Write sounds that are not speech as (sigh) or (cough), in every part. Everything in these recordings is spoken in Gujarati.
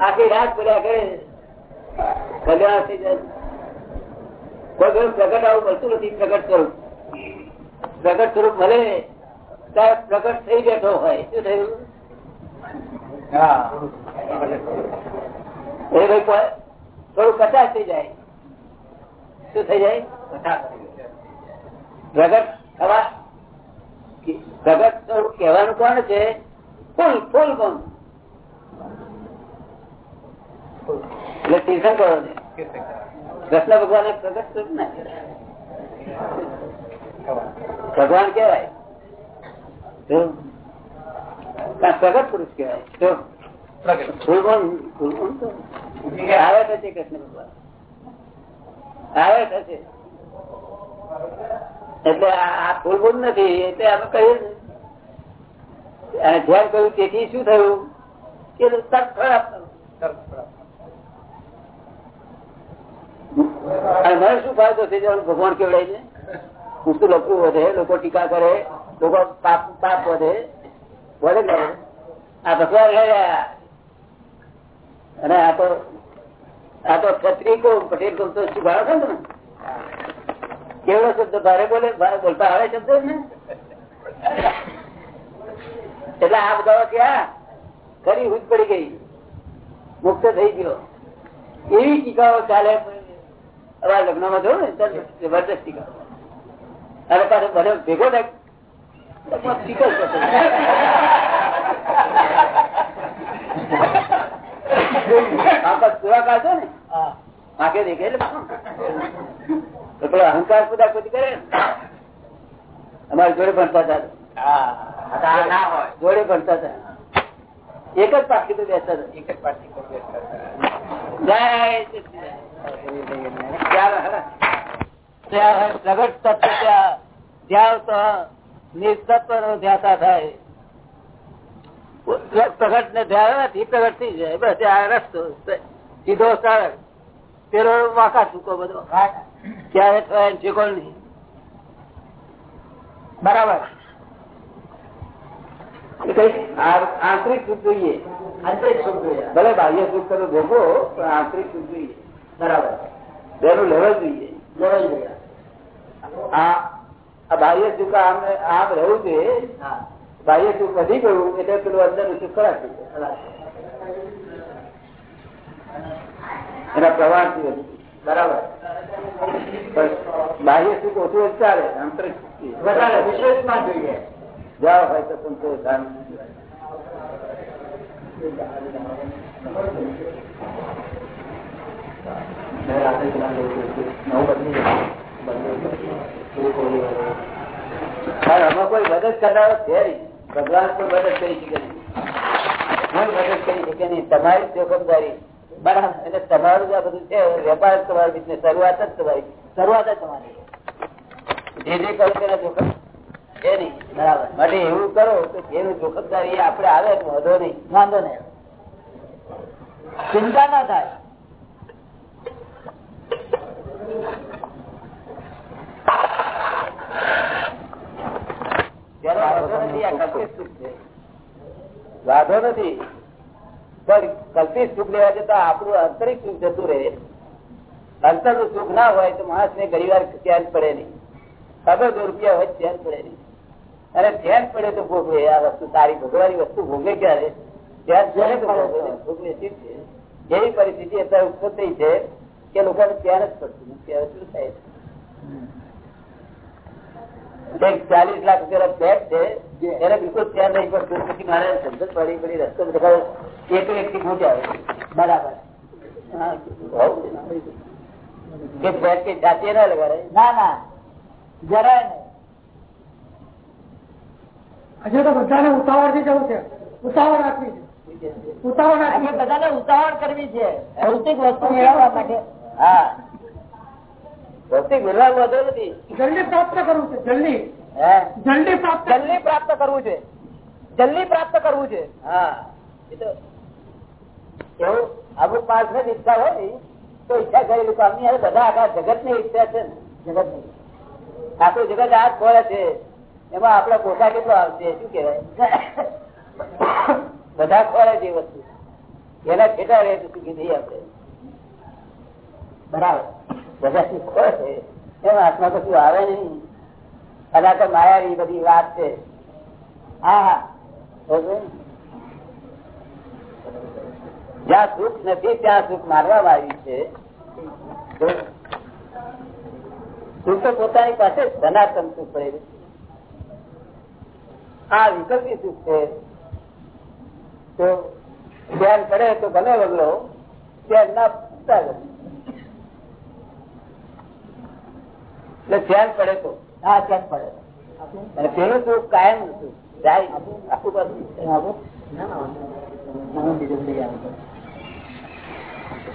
આખી રાત બોલ્યા કરે થઈ જાય. પ્રગટ આવું મળતું નથી, પ્રગટ સ્વરૂપ. પ્રગટ સ્વરૂપ ભલે ત્યારે પ્રગટ થઈ બેઠો હોય. શું થયું? થોડું કચાશ થઈ જાય. શું થઈ જાય? પ્રગટ થવા. પ્રગટ સ્વરૂપ કહેવાનું કોણ છે? ફૂલ ફૂલ કોણ એટલે તીર્થંકરો છે. કૃષ્ણ ભગવાન એ પ્રગટ ના ભગવાન કેવાય પ્રગટ પુરુષ કેવાય આવે થશે કૃષ્ણ ભગવાન. આવે થશે એટલે આ ફૂલગુણ નથી એટલે કહીએ ને અને જેમ કહ્યું તેથી શું થયું? કે તક ખરાબ. મને શું ફાયદો થઈ જવાનો ભગવાન છે? ઊંચું લખવું વધે, લોકો ટીકા કરે, લોકો પાપ પાપ વધે. વધે કરે આ ભગવાન રહ્યા અને આ તો આ તો ક્ષત્રિય પટેલ કો તો શું ભાડો છે ને કેવડો શબ્દ? ભારે બોલે? બોલતા આવે શબ્દ ને એટલે આ બધા ત્યાં ખરી હુજ પડી ગઈ. મુક્ત થઈ ગયો. એવી ટીકાઓ ચાલે અમારા લગ્નમાં જોયું ને જબરદસ્ત કરો. અને પાછો બધો ભેગો પૂરા ને અહંકાર પૂરા કોઈ કરે અમારી જોડે ભણતા હતા. જોડે ભણતા હતા. એક જ પાકી તો બેસતા હતા. એક જ પાકી જય પ્રગટ તત્વ ત્યાં. ધ્યાવ તો નિસ્તત્વ નો ધ્યાતા થાય. પ્રગટ ને ધ્યાન નથી પ્રગટ થઈ જાય. બસ આ રસ્તો. સીધો સરળ પેલો વાંકા ચૂકો બધો. ક્યારે થાય ચૂકો નહીં. બરાબર. આંતરિક સુખ જોઈએ. આંતરિક સુખ જોઈએ. ભલે બાહ્ય સુખ કરો ભોગવો પણ આંતરિક સુખ જોઈએ. બરાબર. બેનું લેવલ જોઈએ આ બાહ્ય સુખ આમ આમ રહેવું જોઈએ બાહ્ય સુખ વધી ગયું એટલે પેલું અંદર સુખ ખરાબ થઈ જાય. એના પ્રવાહથી વધુ બરાબર. બાહ્ય સુખ ઓછું જ ચાલે આંતરિક વધારે વિશેષ વિશેષમાં જોઈએ. જાઓ ભાઈ તો સંતોષ કોઈ મદદ કરનારો છે ભગવાન કોઈ મદદ કરી શકે કોઈ મદદ કરી શકે નહીં. તમારી જોખમદારી બરાબર. એટલે તમારું આ બધું છે વેપાર તમારી બીજને શરૂઆત જ તમારી શરૂઆત જ તમારી જે જે કરો તેના જોખમ છે નહીં. બરાબર. માટે એવું કરો તો જેનું જોખમદારી આપણે આવે વધો નહીં. વાંધો નહીં. ચિંતા ના થાય. વાંધો નથી પણ કલ્પિત સુખ લેવા જતા આપણું આંતરિક સુખ જતું રહે. અંતરનું સુખ ના હોય તો માણસ ને ઘણી વાર ધ્યાન પડે નહીં. ખબર દો રૂપિયા હોય ધ્યાન પડે નહીં. અને ધ્યાન પડે તો ભોગવે. આ વસ્તુ તારી ભોગવાની વસ્તુ ભોગવે ક્યારે? ધ્યાન પડે તો ભોગવે. જેવી પરિસ્થિતિ અત્યારે ઉત્પન્ન થઈ છે કે લોકોને ત્યારે જ પડતું ત્યારે શું થાય? ચાલીસ લાખ રૂપિયા ફ્લેટ છે. એને બિલકુલ ત્યાં નહીં પડતું પછી મારે સમજ પડી પડી રસ્તો દેખાડો એક વ્યક્તિ આવે. બરાબર. કે ફ્લેટ કે જાતે ના લગાડે? ના ના. જરાય નહીં. હજુ તો બધાને ઉતાવળથી જવું છે. ઉતાવળ રાખવી છે. ઉતાવળ રાખવી બધાને ઉતાવળ કરવી છે. ભૌતિક વસ્તુ મેળવવા માટે. હા. ભૌતિક મેળવવા વધુ નથી. જલ્દી પ્રાપ્ત કરવું છે જલ્દી. જલ્દી પ્રાપ્ત જલ્દી પ્રાપ્ત કરવું છે. જલ્દી પ્રાપ્ત કરવું છે. હા. એ તો એવું અમુક માણસ ને ઈચ્છા હોય ને તો ઈચ્છા કરેલું કામની હવે બધા આખા જગતની ઈચ્છા છે ને. જગતની આખું જગત આ ખોળે છે. એમાં આપડે પોતા કેટલો આવશે શું કેવાય (coughs) બધા ખોળે છે વસ્તુ. એના છેટા રહે સુખી થઈ આપણે. બરાબર. બધા સુખ છે. એમાં હાથમાં કશું આવે નહીં? અલા તો માયાની બધી વાત છે. હા હા જ્યાં સુખ નથી, ત્યાં સુખ મારવામાં આવ્યું છે. સુખ તો પોતાની પાસે ધનાતન સુખ પડેલું. આ વિકલ્પી સુખ છે. તો ધ્યાન કરે તો ગમે વગલો ધ્યાન ના પૂછતા ગમે. એટલે ધ્યાન પડે તો. હા ધ્યાન પડે. અને પેલું તું કાયમ જાય. આખું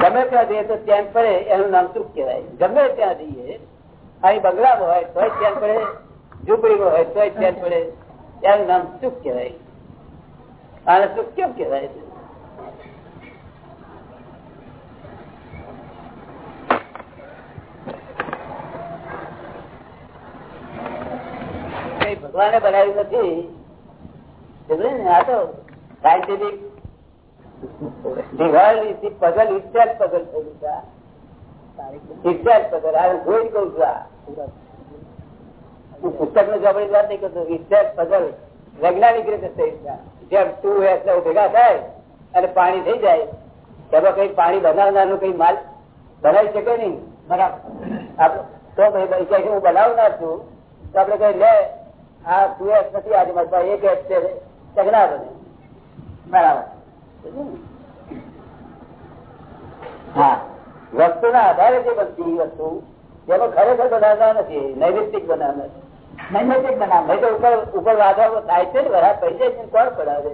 ગમે ત્યાં જઈએ તો ચેન પડે એનું નામ સુખ કહેવાય? ગમે ત્યાં જઈએ અહીં બંગલામાં હોય તોય ચેન પડે ઝૂંપડીમાં હોય તોય ચેન પડે. એનું નામ સુખ કહેવાય? અને સુખ કેમ કહેવાય છે કઈ ભગવાને બનાવ્યું નથી. સાયન્ટિફિક પગલ world પગલ થયેલું ભેગા થાય અને પાણી થઈ જાય, તેમાં કઈ પાણી બનાવનારનું કઈ માલ બનાવી શકે નહીં. બરાબર. તો ભાઈ હું બનાવનાર છું, તો આપણે કઈ લે આ એસ નથી આજે મળતા એક એસ છે સગના બને બરાબર. હા. વસ્તુ ના આધારે જે બનતી વસ્તુ તેમાં ખરેખર બનાવતા નથી નૈમિત્તિક બનાવનાર નૈમિત્તિક બનાવ નહીં તો ઉપર ઉપર વાદળ થાય છે ને વરાળ પડી જાય છે કોણ પડાવે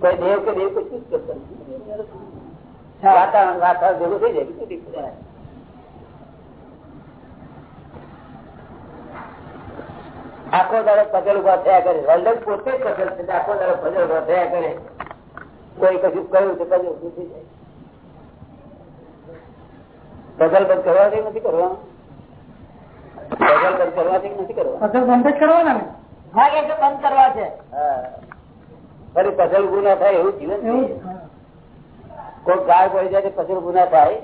કોઈ દેવ કે દેવ કશું જ કરતા વાતાવરણ વાતાવરણ જેવું થઈ જાય બીજું કઈ કરે. આખો દાડો પગલ ઊભા થયા કરે. વર્લ્ડ પોતે જ પગલ છે આખો દાડો પગલ ઊભા થયા કરે. કોઈ કશું કહ્યું તો પગલ ઊભું જાય. પગલ બંધ કરવાથી નથી કરવાનું. પગલ બંધ કરવાથી નથી કરવાનું. પઝલ બંધ જ કરવાના હા કે બંધ કરવા છે. ફરી પગલ ઉભું થાય એવું જીવન કોઈ ગાય પડી જાય પગલ ઉભું થાય.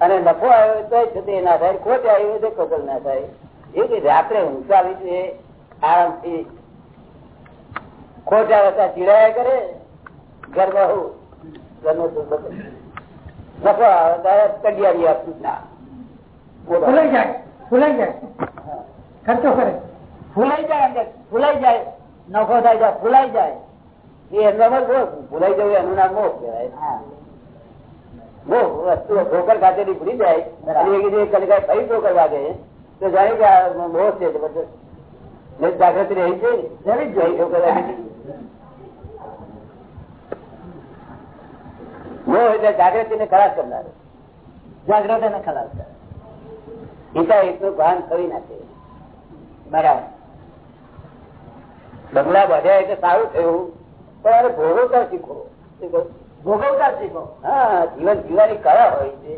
અને નફો આવ્યો તો ના થાય. ખોટ આવ્યો તો પગલ ના થાય. એવું કે રાત્રે ઊંચા આવી જોઈએ આરામથી ખોટા રસ્તા ચીડાયા કરે ઘરમાં હું ઘરનો નફો આવે ત્યારે કડિયારી આપતું ના. ફૂલાઈ જાય ફૂલાઈ જાય. ખર્ચો કરે. ફૂલાઈ જાય અંદર ફૂલાઈ જાય. નફો થાય જાય ફૂલાઈ જાય. એ એમનો મોહ. ભૂલાઈ જવું એનું નામ મોહ કહેવાય. હા. મોહ વસ્તુ ઠોકર ખાતેથી ભૂલી જાય. અને એ કઈ ફરી ઠોકર વાગે તો જાણે કે મોહ છે જબરદસ્ત નહીં જાગૃતિ રહી છે? ને જરી જ ફરી ઠોકર એટલે જાગૃતિ ને કરનાર. ખલાસ કરે. હિતા હિતનું ભાન કરી નાખે. બરાબર. બંગલા બધ્યા એટલે સારું થયું. પણ અરે ભોગવતા શીખો ભોગવતા શીખો હા જીવન જીવવાની કળા હોય છે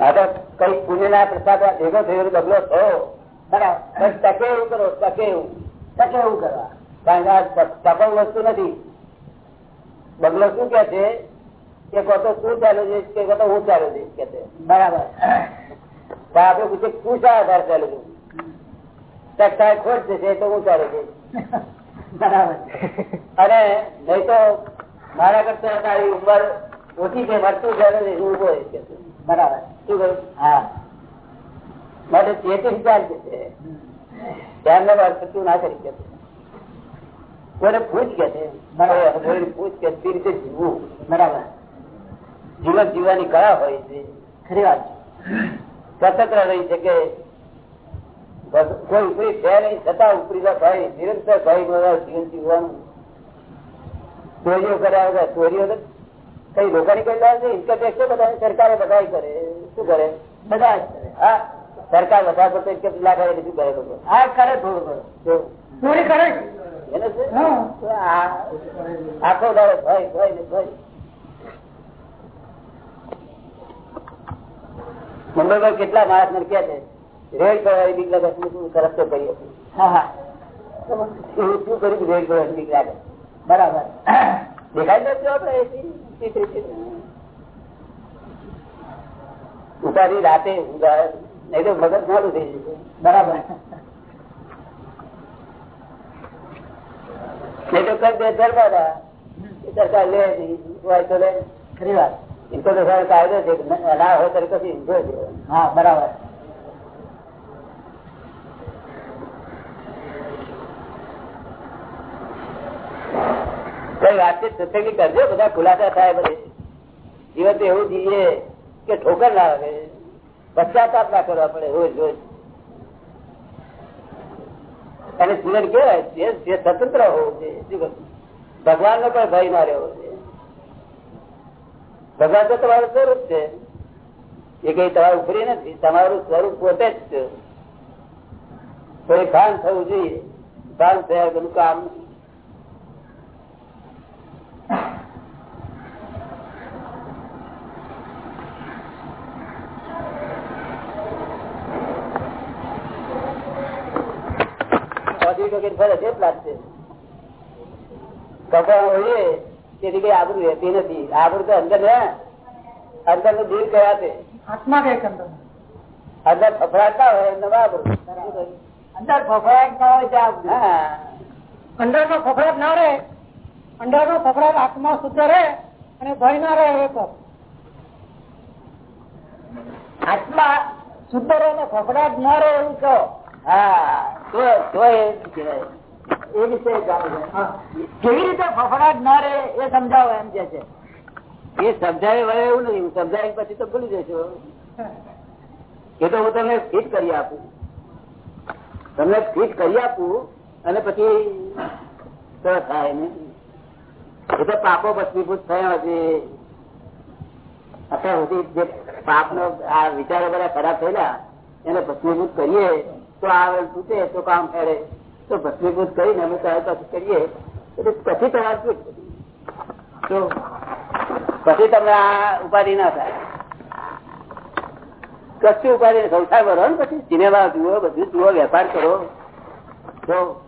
આ તો કઈ પુણ્ય ના પ્રસાદ ભેગો થયેલો બગલો થયો બસ ટકે એવું કરો, તકે એવું. તકે એવું કરવા. કારણ કે આ ટકાઉ વસ્તુ નથી. બગલો શું કે છે? કે કહો તું ચાલુ છે? કે કહો હું ચાલુ છે? કે બરાબર. તો પૂછે તું શા આધાર ચાલુ છું ટકા ખોટ જશે તો હું ચાલુ છે? બરાબર. અને નહીં તો મારા કરતા તારી ઉંમર ઓછી છે ચાલે છે ને હું ઊભો બરાબર. શું કહ્યું? હા. માટે તેથી વિચાર છે. ધ્યાન વાર તું ના કરી કે કોને પૂછ કે છે. બરાબર. પૂછ કે તે રીતે જીવવું. બરાબર. જીવન જીવવાની કળા હોય છે. ખરી વાત. સ્વતંત્ર રહી શકે. કોઈ ઉપરી છે નહીં છતાં ઉપરી થાય નિરંતર ભાઈ જીવન જીવવાનું. ચોરીઓ કર્યા વગર ચોરીઓ કઈ લોકોની કઈ લાવે છે ઇન્કમ ટેક્સ તો બધા સરકારે બધા કરે. શું કરે? બધા જ કરે. હા. સરકાર વધારે પડતો ના કરે બીજું કરે લોકો. હા કરે થોડું કરે? એને. તો આ- આખો દાડો ભય ભય ને ભય. કેટલા માણસ કે છે રેડ કરવાની બીક લાગે શું મેં કીધું તો કરી હતી હા. હા શું કર્યું રેડ દેખ વર્ષ નીકળ્યા બરાબર. દેખાય નથી આપડે ઉતારી રાતે ઊંઘાય. નહીં તો મગજ મોડું થઈ જશે. બરાબર. નહીં તો કઈ બે ધરવાના સરકાર લે હોય તો લે. ખરી વાત. એ તો તો સારો કાયદો છે ના ના હોય ત્યારે કશું ઊંઘો હા બરાબર. વાતચીત સત્સંગી કરજો બધા ખુલાસા થાય બધે જીવન તો એવું જોઈએ કે ઠોકર ના આવે. પશ્ચાતાપ ના કરવા પડે, રોજ રોજ. અને જીવન કેવાય જે સ્વતંત્ર હોવું જોઈએ ભગવાન નો પણ ભય ના રહેવો છે ભગવાન તો તમારું સ્વરૂપ છે. એ કઈ તમારું ઉપરી નથી, તમારું સ્વરૂપ પોતે જ છે. કોઈ ભાન થવું જોઈએ. ભાન થયા વગરનું કામ ટોકી ફરે છે એટલા જ છે. કપડા હોઈએ તેથી કઈ આબરું રહેતી નથી. આબરું તો અંદર ને અંદરનું ગયા છે આત્મા કઈ અંદર અંદર ફફડાટ ના હોય એમને આબરૂ. અંદર ફફડાટ ના હોય ત્યાં હા. અંદર નો ફફડાટ ના રહે અંદર નો ફફડાટ આત્મા શુદ્ધ રહે અને ભય ના રહે એ તો. આત્મા શુદ્ધ રહે ને ફફડાટ ના રહે એવું કહો. કેવી રીતે ફફડાટ ના રે એ સમજાવો એમ કે છે. એ સમજાવે વળે એવું નહીં સમજાવી પછી તો ભૂલી જશો એ તો હું તમને ફિટ કરી આપું. તમને ફિટ કરી આપું અને પછી થાય ને એ તો પાપો ભસ્મીભૂત થયા હજી અત્યાર સુધી જે પાપ નો આ વિચારો બધા ખરાબ થયેલા, એને ભસ્મીભૂત કરીએ. તો આવરણ તૂટે તો કામ ફેરે તો ભસ્મીભૂત કરીને અમે પાસે કરીએ. એટલે પછી તમારે તો પછી તમને આ ઉપાધિ ના થાય. કશું ઉપાધિ. સંસાર ભરો ને પછી. સિનેમા જુઓ, બધું જુઓ, વેપાર કરો. તો